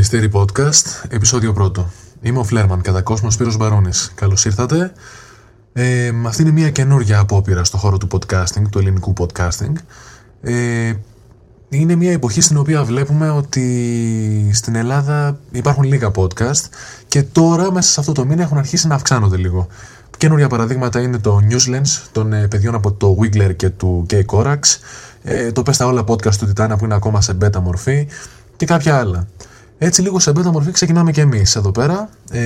Μυστήρι Podcast, επεισόδιο πρώτο. Είμαι ο Φλέρμαν, κατά κόσμο Σπύρος Μπαρόνης. Καλώς ήρθατε. Ε, αυτή είναι μια καινούργια απόπειρα στο χώρο του podcasting, του ελληνικού podcasting. Ε, είναι μια εποχή στην οποία βλέπουμε ότι στην Ελλάδα υπάρχουν λίγα podcast και τώρα μέσα σε αυτό το μήνα έχουν αρχίσει να αυξάνονται λίγο. Καινούρια παραδείγματα είναι το Newslands των ε, παιδιών από το Wiggler και του Gay Corax, ε, το Πες όλα podcast του Titana που είναι ακόμα σε beta μορφή και κάποια άλλα. Έτσι λίγο σε beta μορφή ξεκινάμε και εμείς εδώ πέρα. Ε,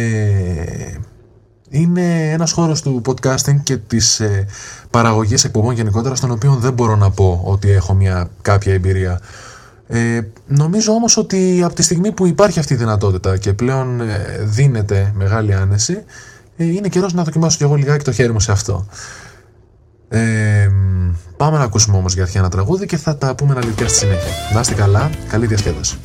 είναι ένας χώρος του podcasting και της ε, παραγωγής εκπομπών γενικότερα στον οποίο δεν μπορώ να πω ότι έχω μια κάποια εμπειρία. Ε, νομίζω όμως ότι από τη στιγμή που υπάρχει αυτή η δυνατότητα και πλέον ε, δίνεται μεγάλη άνεση ε, είναι καιρός να δοκιμάσω κι εγώ λιγάκι το χέρι μου σε αυτό. Ε, πάμε να ακούσουμε όμως για αρχή ένα τραγούδι και θα τα πούμε αναλυτικά στη συνέχεια. Να είστε καλά, καλή διασκέδαση.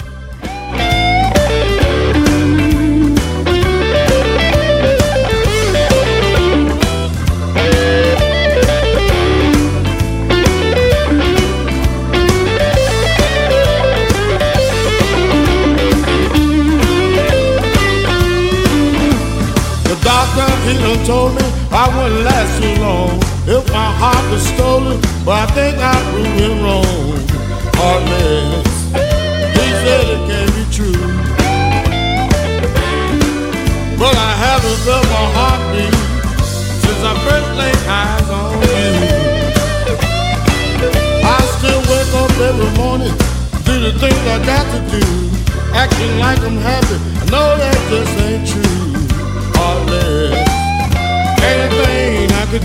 Told me I wouldn't last too long if my heart was stolen. But I think I proved him wrong. Heartless, he said it can't be true. But I haven't felt my heartbeat since I first laid eyes on you. I still wake up every morning, do the things I got to do, acting like I'm happy. I know that just ain't true. Heartless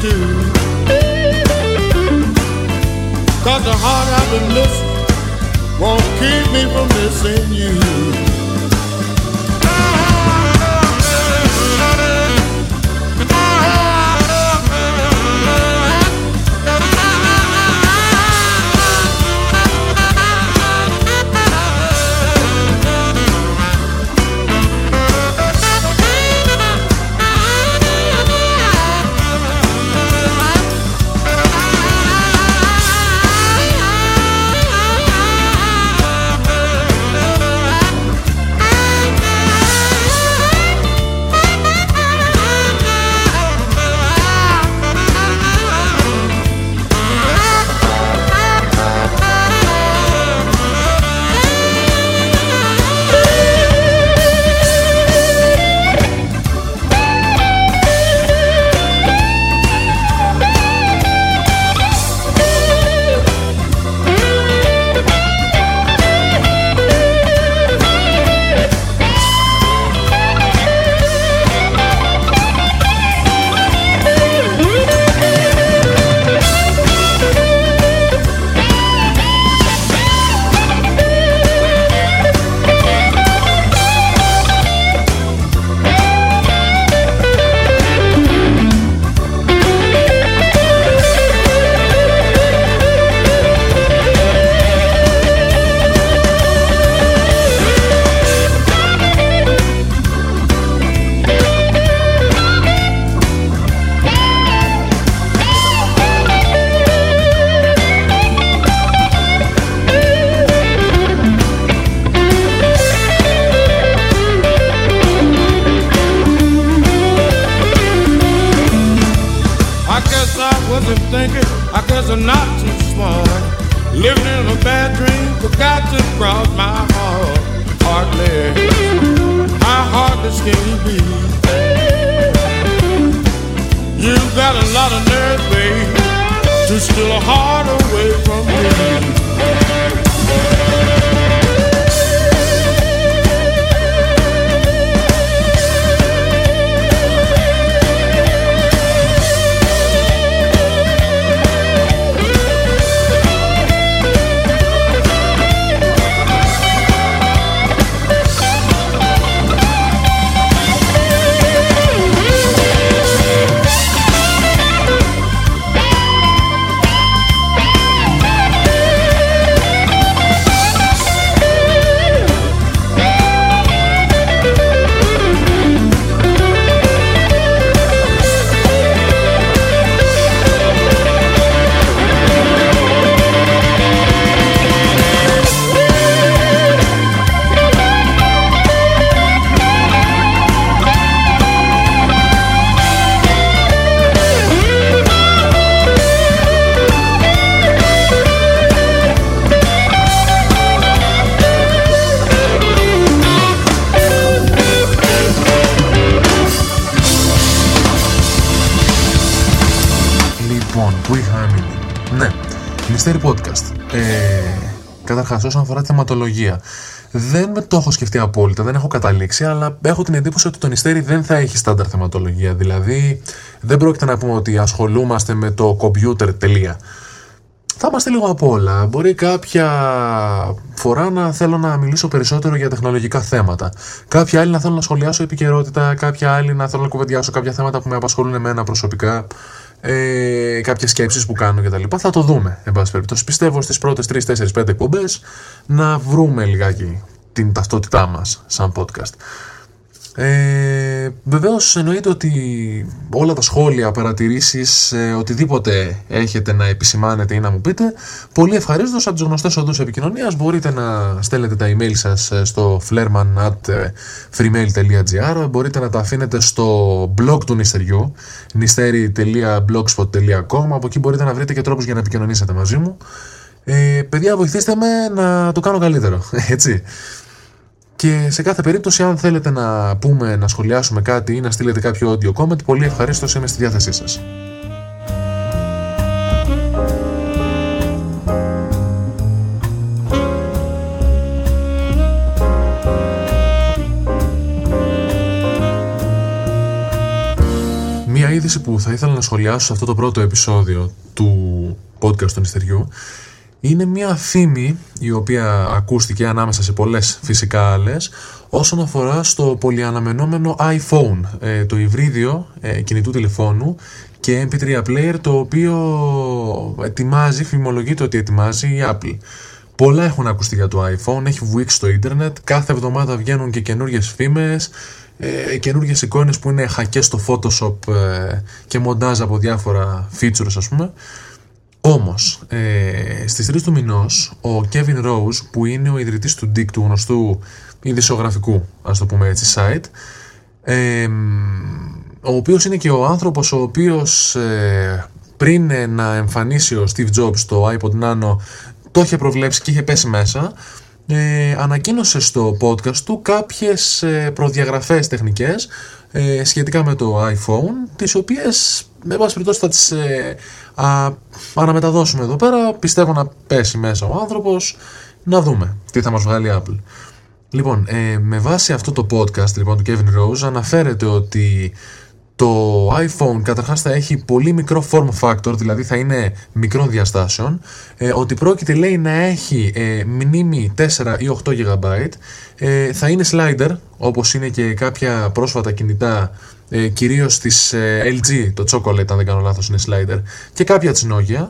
do. Cause the heart I've been missing won't keep me from missing you. Καταρχάς, όσον αφορά τη θεματολογία, δεν με το έχω σκεφτεί απόλυτα, δεν έχω καταλήξει, αλλά έχω την εντύπωση ότι το Νηστέρι δεν θα έχει στάνταρ θεματολογία. Δηλαδή, δεν πρόκειται να πούμε ότι ασχολούμαστε με το computer τελεία. Θα είμαστε λίγο απ' όλα. Μπορεί κάποια φορά να θέλω να μιλήσω περισσότερο για τεχνολογικά θέματα. Κάποια άλλη να θέλω να σχολιάσω επικαιρότητα, κάποια άλλη να θέλω να κουβεντιάσω κάποια θέματα που με απασχολούν εμένα προσωπικά ε, κάποιες σκέψεις που κάνω κτλ. Θα το δούμε, εν πάση περιπτώσει. Πιστεύω στις πρώτες 3-4-5 εκπομπές να βρούμε λιγάκι την ταυτότητά μας σαν podcast. Ε, Βεβαίως εννοείται ότι όλα τα σχόλια, παρατηρήσεις, ε, οτιδήποτε έχετε να επισημάνετε ή να μου πείτε, πολύ ευχαρίστως από τους γνωστέ οδούς επικοινωνίας μπορείτε να στέλνετε τα email σας ε, στο flerman.freemail.gr, μπορείτε να τα αφήνετε στο blog του νηστεριού, nisteri.blogspot.com. Από εκεί μπορείτε να βρείτε και τρόπους για να επικοινωνήσετε μαζί μου. Ε, παιδιά, βοηθήστε με να το κάνω καλύτερο. Έτσι. Και σε κάθε περίπτωση, αν θέλετε να πούμε, να σχολιάσουμε κάτι ή να στείλετε κάποιο audio comment, πολύ ευχαρίστως είμαι στη διάθεσή σας. Μία είδηση που θα ήθελα να σχολιάσω σε αυτό το πρώτο επεισόδιο του podcast του Νηστεριού είναι μια φήμη η οποία ακούστηκε ανάμεσα σε πολλές φυσικά άλλες όσον αφορά στο πολυαναμενόμενο iPhone, ε, το υβρίδιο ε, κινητού τηλεφώνου και MP3 player το οποίο ετοιμάζει, φημολογείται ότι ετοιμάζει η Apple. Πολλά έχουν ακουστεί για το iPhone, έχει βουήξει στο ίντερνετ, κάθε εβδομάδα βγαίνουν και καινούριε φήμες, ε, καινούργιες εικόνες που είναι χακές στο Photoshop ε, και μοντάζ από διάφορα features ας πούμε όμως, ε, στις 3 του μηνός, ο Kevin Rose, που είναι ο ιδρυτής του Dick, του γνωστού ειδησιογραφικού, ας το πούμε έτσι, site, ε, ο οποίος είναι και ο άνθρωπος ο οποίος ε, πριν να εμφανίσει ο Steve Jobs το iPod Nano, το είχε προβλέψει και είχε πέσει μέσα, ε, ανακοίνωσε στο podcast του κάποιες ε, προδιαγραφές τεχνικές ε, σχετικά με το iPhone, τις οποίες με βάση περιπτώσει θα τις ε, α, αναμεταδώσουμε εδώ πέρα. Πιστεύω να πέσει μέσα ο άνθρωπος, να δούμε τι θα μας βγάλει η Apple. Λοιπόν, ε, με βάση αυτό το podcast λοιπόν, του Kevin Rose αναφέρεται ότι το iPhone καταρχάς θα έχει πολύ μικρό form factor, δηλαδή θα είναι μικρών διαστάσεων, ε, ότι πρόκειται λέει να έχει ε, μνήμη 4 ή 8 GB, ε, θα είναι slider, όπως είναι και κάποια πρόσφατα κινητά, ε, κυρίως της ε, LG, το Chocolate αν δεν κάνω λάθος είναι slider, και κάποια της Nokia.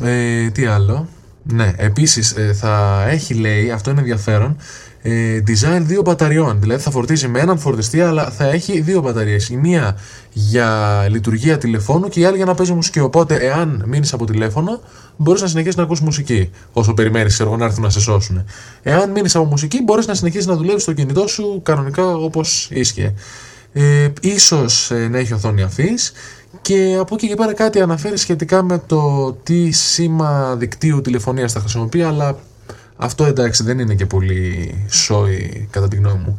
Ε, τι άλλο, ναι, επίσης ε, θα έχει λέει, αυτό είναι ενδιαφέρον, ε, design δύο μπαταριών. Δηλαδή θα φορτίζει με έναν φορτιστή, αλλά θα έχει δύο μπαταρίες. Η μία για λειτουργία τηλεφώνου και η άλλη για να παίζει μουσική. Οπότε, εάν μείνεις από τηλέφωνο, μπορείς να συνεχίσεις να ακούσει μουσική. Όσο περιμένεις έργο να έρθουν να σε σώσουν. Εάν μείνεις από μουσική, μπορείς να συνεχίσεις να δουλεύεις στο κινητό σου κανονικά όπως ίσχυε. Ε, ίσως ε, να έχει οθόνη αφής και από εκεί και πέρα κάτι αναφέρει σχετικά με το τι σήμα δικτύου τηλεφωνίας θα χρησιμοποιεί αλλά αυτό εντάξει δεν είναι και πολύ σόι κατά τη γνώμη μου.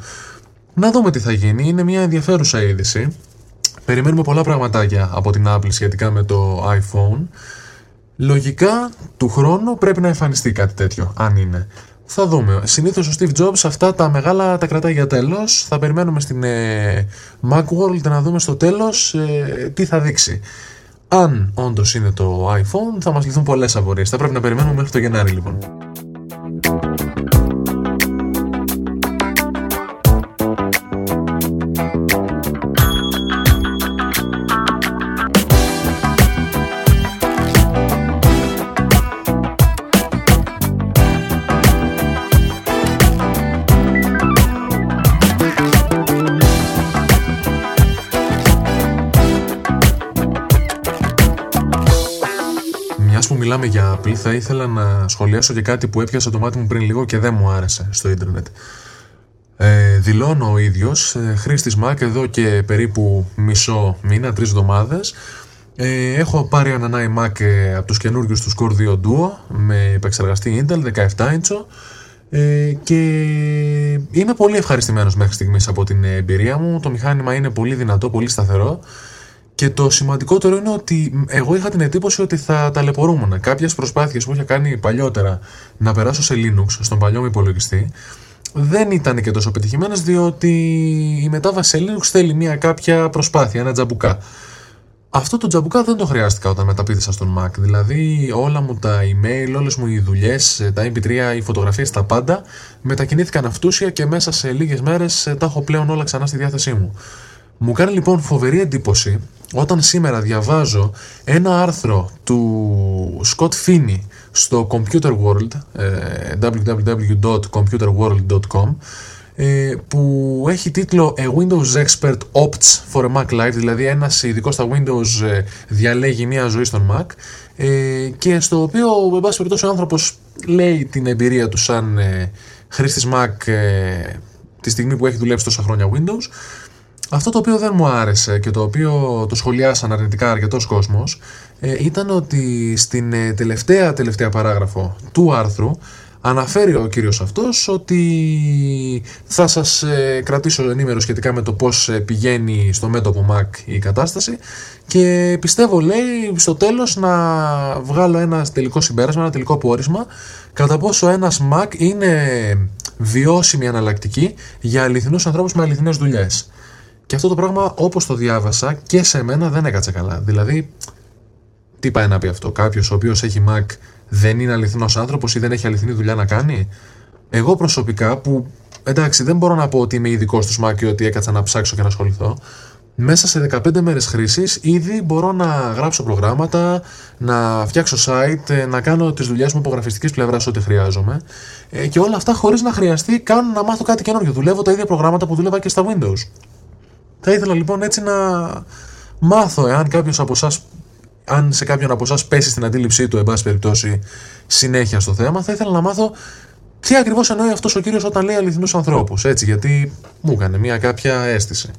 Να δούμε τι θα γίνει. Είναι μια ενδιαφέρουσα είδηση. Περιμένουμε πολλά πραγματάκια από την Apple σχετικά με το iPhone. Λογικά του χρόνου πρέπει να εμφανιστεί κάτι τέτοιο, αν είναι. Θα δούμε. Συνήθως ο Steve Jobs αυτά τα μεγάλα τα κρατάει για τέλος. Θα περιμένουμε στην ε, Macworld να δούμε στο τέλος ε, τι θα δείξει. Αν όντως είναι το iPhone, θα μας λυθούν πολλές απορίες. Θα πρέπει να περιμένουμε μέχρι το Γενάρη λοιπόν. Μιλάμε για Apple, θα ήθελα να σχολιάσω και κάτι που έπιασε το μάτι μου πριν λίγο και δεν μου άρεσε στο ίντερνετ. Ε, δηλώνω ο ίδιος, ε, χρήστης Mac εδώ και περίπου μισό μήνα, τρεις εβδομάδες. Ε, έχω πάρει έναν iMac ε, από τους καινούργιους του Core 2 Duo με επεξεργαστή Intel 17 inch ε, και είμαι πολύ ευχαριστημένος μέχρι στιγμής από την εμπειρία μου. Το μηχάνημα είναι πολύ δυνατό, πολύ σταθερό Και το σημαντικότερο είναι ότι εγώ είχα την εντύπωση ότι θα ταλαιπωρούμουν. Κάποιες προσπάθειες που είχα κάνει παλιότερα να περάσω σε Linux, στον παλιό μου υπολογιστή, δεν ήταν και τόσο πετυχημένες διότι η μετάβαση σε Linux θέλει μια κάποια προσπάθεια, ένα τζαμπουκά. Αυτό το τζαμπουκά δεν το χρειάστηκα όταν μεταπίδησα στον Mac. Δηλαδή όλα μου τα email, όλες μου οι δουλειές, τα MP3, οι φωτογραφίες, τα πάντα μετακινήθηκαν αυτούσια και μέσα σε λίγες μέρες ε, τα έχω πλέον όλα ξανά στη διάθεσή μου. Μου κάνει λοιπόν φοβερή εντύπωση όταν σήμερα διαβάζω ένα άρθρο του Scott Finney στο Computer World, ε, www.computerworld.com ε, που έχει τίτλο A Windows Expert Opts for a Mac Live, δηλαδή ένας ειδικός στα Windows ε, διαλέγει μια ζωή στον Mac και στο οποίο, με πάση περιπτώσει, ο άνθρωπος λέει την εμπειρία του σαν χρήστης Mac τη στιγμή που έχει δουλέψει τόσα χρόνια Windows αυτό το οποίο δεν μου άρεσε και το οποίο το σχολιάσαν αρνητικά αρκετός κόσμος ε, ήταν ότι στην ε, τελευταία τελευταία παράγραφο του άρθρου αναφέρει ο κύριος αυτός ότι θα σας ε, κρατήσω ενήμερο σχετικά με το πώς πηγαίνει στο μέτωπο Mac η κατάσταση και πιστεύω λέει στο τέλος να βγάλω ένα τελικό συμπέρασμα, ένα τελικό πόρισμα κατά πόσο ένας Mac είναι βιώσιμη αναλλακτική για αληθινούς ανθρώπους με αληθινές δουλειές. Και αυτό το πράγμα όπως το διάβασα και σε μένα δεν έκατσε καλά. Δηλαδή, τι πάει να πει αυτό, κάποιος ο οποίος έχει Mac δεν είναι αληθινός άνθρωπος ή δεν έχει αληθινή δουλειά να κάνει; Εγώ προσωπικά που εντάξει δεν μπορώ να πω ότι είμαι ειδικός του Mac και ότι έκατσα να ψάξω και να ασχοληθώ, μέσα σε 15 μέρες χρήσης ήδη μπορώ να γράψω προγράμματα, να φτιάξω site, να κάνω τις δουλειές μου υπογραφιστικής πλευράς ό,τι χρειάζομαι ε, και όλα αυτά χωρίς να χρειαστεί καν να μάθω κάτι καινούργιο. Δουλεύω τα ίδια προγράμματα που δούλευα και στα Windows. Θα ήθελα λοιπόν έτσι να μάθω εάν κάποιος από εσάς αν σε κάποιον από εσάς πέσει στην αντίληψή του, εν πάση περιπτώσει, συνέχεια στο θέμα, θα ήθελα να μάθω τι ακριβώς εννοεί αυτός ο κύριος όταν λέει αληθινούς ανθρώπους. Έτσι, γιατί μου έκανε μια κάποια αίσθηση.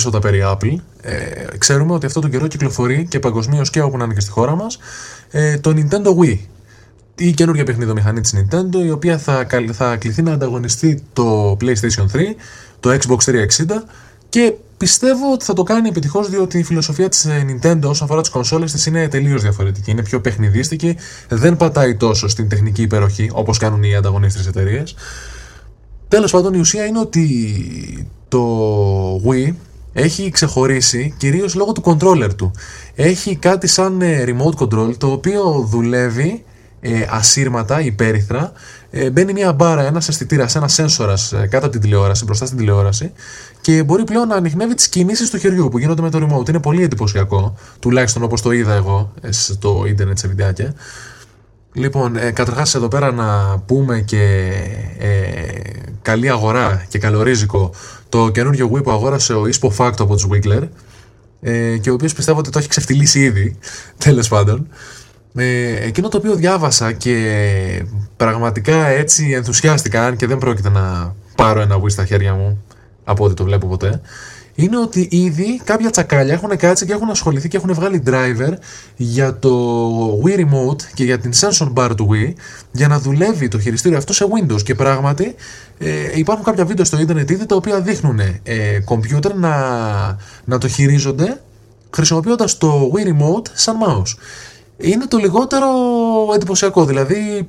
Πίσω τα περί Apple, ε, ξέρουμε ότι αυτό τον καιρό κυκλοφορεί και παγκοσμίως και όπου να είναι και στη χώρα μας ε, το Nintendo Wii. Η καινούργια παιχνιδομηχανή της Nintendo, η οποία θα, θα κληθεί να ανταγωνιστεί το PlayStation 3, το Xbox 360 και πιστεύω ότι θα το κάνει επιτυχώς διότι η φιλοσοφία της ε, Nintendo όσον αφορά τις κονσόλες της είναι τελείως διαφορετική. Είναι πιο παιχνιδίστικη, δεν πατάει τόσο στην τεχνική υπεροχή όπως κάνουν οι ανταγωνίστρε εταιρείες. Τέλος πάντων, η ουσία είναι ότι το Wii έχει ξεχωρίσει κυρίως λόγω του controller του. Έχει κάτι σαν ε, remote control το οποίο δουλεύει ε, ασύρματα, υπέρυθρα. Ε, μπαίνει μια μπάρα, ένας αισθητήρας, ένας σένσορας ε, κάτω από την τηλεόραση, μπροστά στην τηλεόραση και μπορεί πλέον να ανοιχνεύει τις κινήσεις του χεριού που γίνονται με το remote. Είναι πολύ εντυπωσιακό, τουλάχιστον όπως το είδα εγώ ε, στο ίντερνετ σε βιντεάκια. Λοιπόν, ε, καταρχάς εδώ πέρα να πούμε και ε, καλή αγορά και καλορίζικο το καινούριο Wii που αγόρασε ο Ispo Facto από τους Wiggler ε, και ο οποίος πιστεύω ότι το έχει ξεφτυλίσει ήδη, τέλος πάντων. Ε, εκείνο το οποίο διάβασα και πραγματικά έτσι ενθουσιάστηκα, αν και δεν πρόκειται να πάρω ένα Wii στα χέρια μου από ό,τι το βλέπω ποτέ, είναι ότι ήδη κάποια τσακάλια έχουν κάτσει και έχουν ασχοληθεί και έχουν βγάλει driver για το Wii Remote και για την sensor bar του Wii για να δουλεύει το χειριστήριο αυτό σε Windows και πράγματι ε, υπάρχουν κάποια βίντεο στο ίντερνετ ήδη τα οποία δείχνουν ε, computer να, να το χειρίζονται χρησιμοποιώντας το Wii Remote σαν mouse. Είναι το λιγότερο εντυπωσιακό, δηλαδή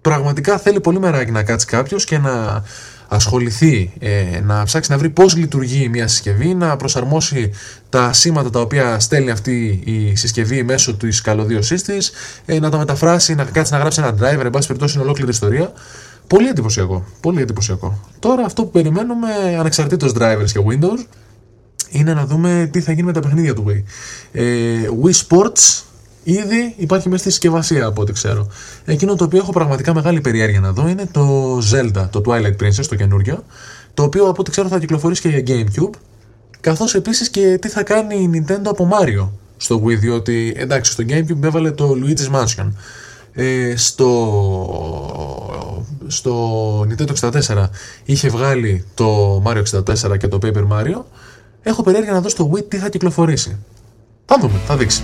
πραγματικά θέλει πολύ μεράκι να κάτσει κάποιος και να ασχοληθεί, ε, να ψάξει να βρει πώς λειτουργεί μια συσκευή, να προσαρμόσει τα σήματα τα οποία στέλνει αυτή η συσκευή μέσω της καλωδίωσής της, ε, να τα μεταφράσει, να κάτσει να γράψει ένα driver, εν πάση περιπτώσει είναι ολόκληρη ιστορία. Πολύ εντυπωσιακό, πολύ εντυπωσιακό. Τώρα αυτό που περιμένουμε ανεξαρτήτως drivers και Windows είναι να δούμε τι θα γίνει με τα παιχνίδια του Wii. Ε, Wii Sports Ήδη υπάρχει μέσα στη συσκευασία από ό,τι ξέρω. Εκείνο το οποίο έχω πραγματικά μεγάλη περιέργεια να δω είναι το Zelda, το Twilight Princess, το καινούριο, το οποίο από ό,τι ξέρω θα κυκλοφορήσει και για GameCube. καθώς επίσης και τι θα κάνει η Nintendo από Mario στο Wii, διότι εντάξει στο GameCube έβαλε το Luigi's Mansion. Ε, στο, στο Nintendo 64 είχε βγάλει το Mario 64 και το Paper Mario. Έχω περιέργεια να δω στο Wii τι θα κυκλοφορήσει. Θα δούμε, θα δείξει.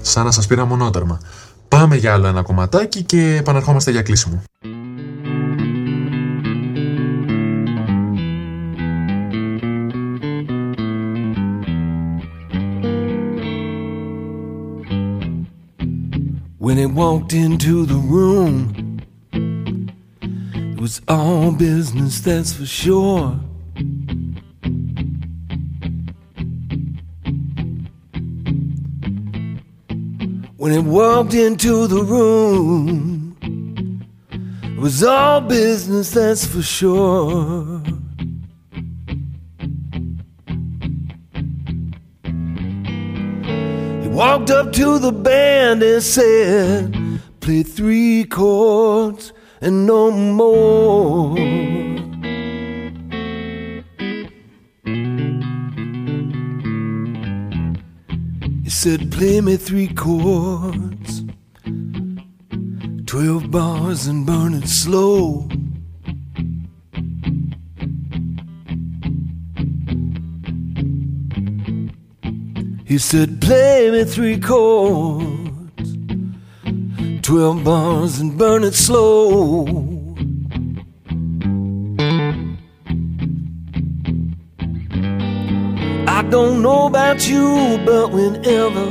Σαν να σας πήρα μονότερμα. Πάμε για άλλο ένα κομματάκι και επαναρχόμαστε για κλείσιμο. When it walked into the room, it was all business, that's for sure. When it walked into the room, it was all business, that's for sure. He walked up to the band and said, Play three chords and no more. Said, Play me three chords, 12 bars and burn it slow. He said, Play me three chords, 12 bars and burn it slow. Don't know about you, but whenever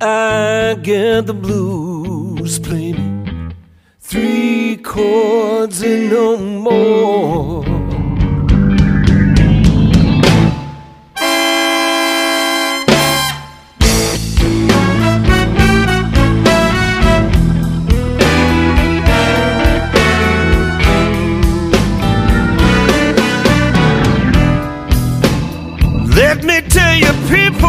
I get the blues, play me three chords and no more. Let me tell you, people,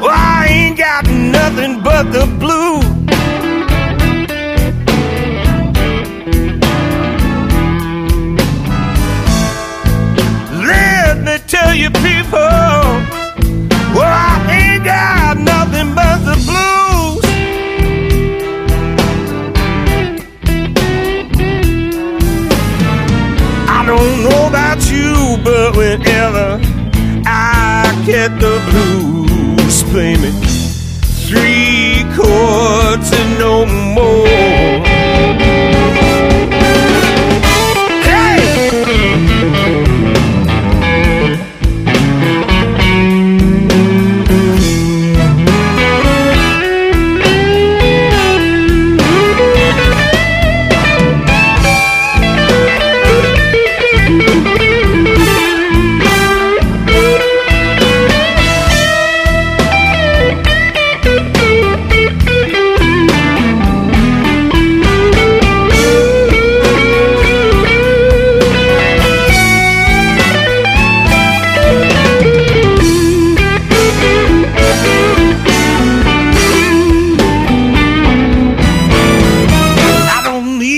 well, I ain't got nothing but the blue. Let me tell you, people, get the blues, play me three chords and no more.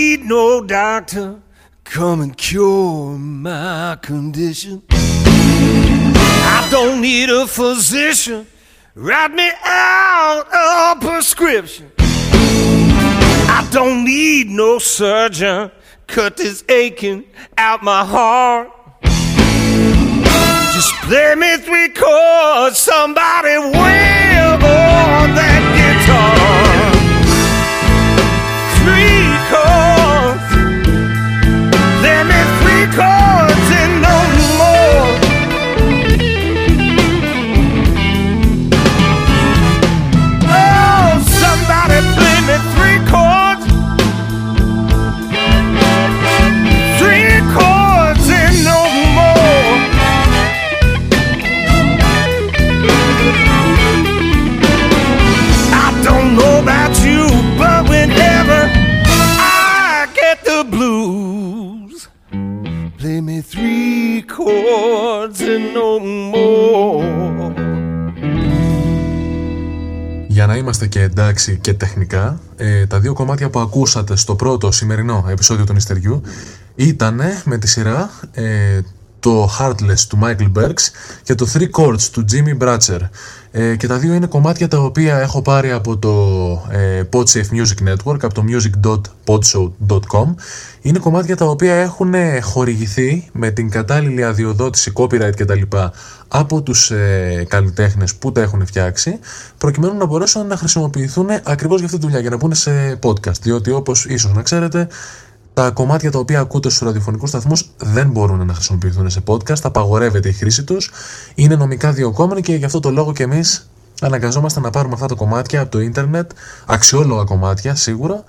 Need no doctor come and cure my condition. I don't need a physician write me out a prescription. I don't need no surgeon cut this aching out my heart. Just play me three chords, somebody wail on that guitar come. Είμαστε είμαστε και εντάξει και τεχνικά, ε, τα δύο κομμάτια που ακούσατε στο πρώτο σημερινό επεισόδιο του Ιστεριού ήταν με τη σειρά ε, το Heartless του Michael Berks και το Three Chords του Jimmy Bratcher. Ε, και τα δύο είναι κομμάτια τα οποία έχω πάρει από το ε, Podsafe Music Network, από το music.podshow.com. Είναι κομμάτια τα οποία έχουν χορηγηθεί με την κατάλληλη αδειοδότηση, copyright κτλ. από τους ε, καλλιτέχνες που τα έχουν φτιάξει, προκειμένου να μπορέσουν να χρησιμοποιηθούν ακριβώς για αυτή τη δουλειά, για να πούνε σε podcast. Διότι όπως ίσως να ξέρετε, τα κομμάτια τα οποία ακούτε στους ραδιοφωνικούς σταθμούς δεν μπορούν να χρησιμοποιηθούν σε podcast, απαγορεύεται η χρήση τους, είναι νομικά διοκόμενοι και γι' αυτό το λόγο και εμείς αναγκαζόμαστε να πάρουμε αυτά τα κομμάτια από το ίντερνετ, αξιόλογα κομμάτια σίγουρα,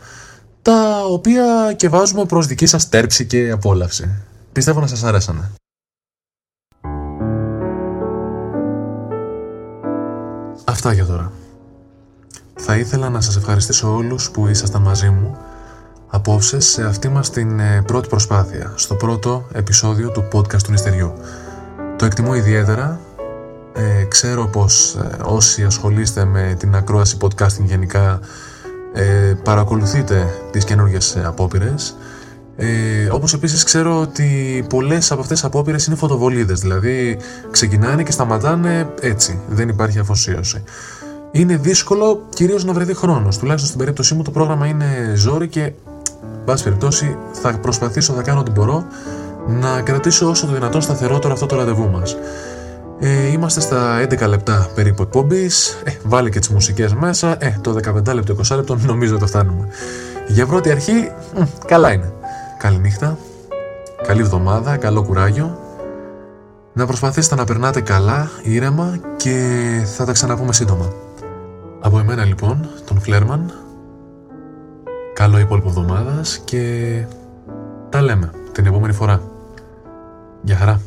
τα οποία και βάζουμε προς δική σας τέρψη και απόλαυση. Πιστεύω να σας αρέσανε. Αυτά για τώρα. Θα ήθελα να σας ευχαριστήσω όλους που ήσασταν μαζί μου απόψε σε αυτή μας την ε, πρώτη προσπάθεια, στο πρώτο επεισόδιο του podcast του Νηστεριού. Το εκτιμώ ιδιαίτερα. Ε, ξέρω πως ε, όσοι ασχολείστε με την ακρόαση podcasting γενικά ε, παρακολουθείτε τις καινούργιες απόπειρες. Ε, όπως επίσης ξέρω ότι πολλές από αυτές τις απόπειρες είναι φωτοβολίδες, δηλαδή ξεκινάνε και σταματάνε έτσι, δεν υπάρχει αφοσίωση. Είναι δύσκολο κυρίως να βρεθεί χρόνος, τουλάχιστον στην περίπτωσή μου το πρόγραμμα είναι ζόρι και πάση περιπτώσει, θα προσπαθήσω, θα κάνω ό,τι μπορώ να κρατήσω όσο το δυνατόν σταθερότερο αυτό το ραντεβού μας. Ε, είμαστε στα 11 λεπτά περίπου εκπομπής. Ε, βάλει και τις μουσικές μέσα. Ε, το 15 λεπτό, 20 λεπτό νομίζω ότι φτάνουμε. Για πρώτη αρχή, καλά είναι. Καληνύχτα, καλή εβδομάδα, καλό κουράγιο. Να προσπαθήσετε να περνάτε καλά, ήρεμα και θα τα ξαναπούμε σύντομα. Από εμένα λοιπόν, τον Φλέρμαν, Καλό υπόλοιπο εβδομάδας και τα λέμε την επόμενη φορά. Γεια χαρά.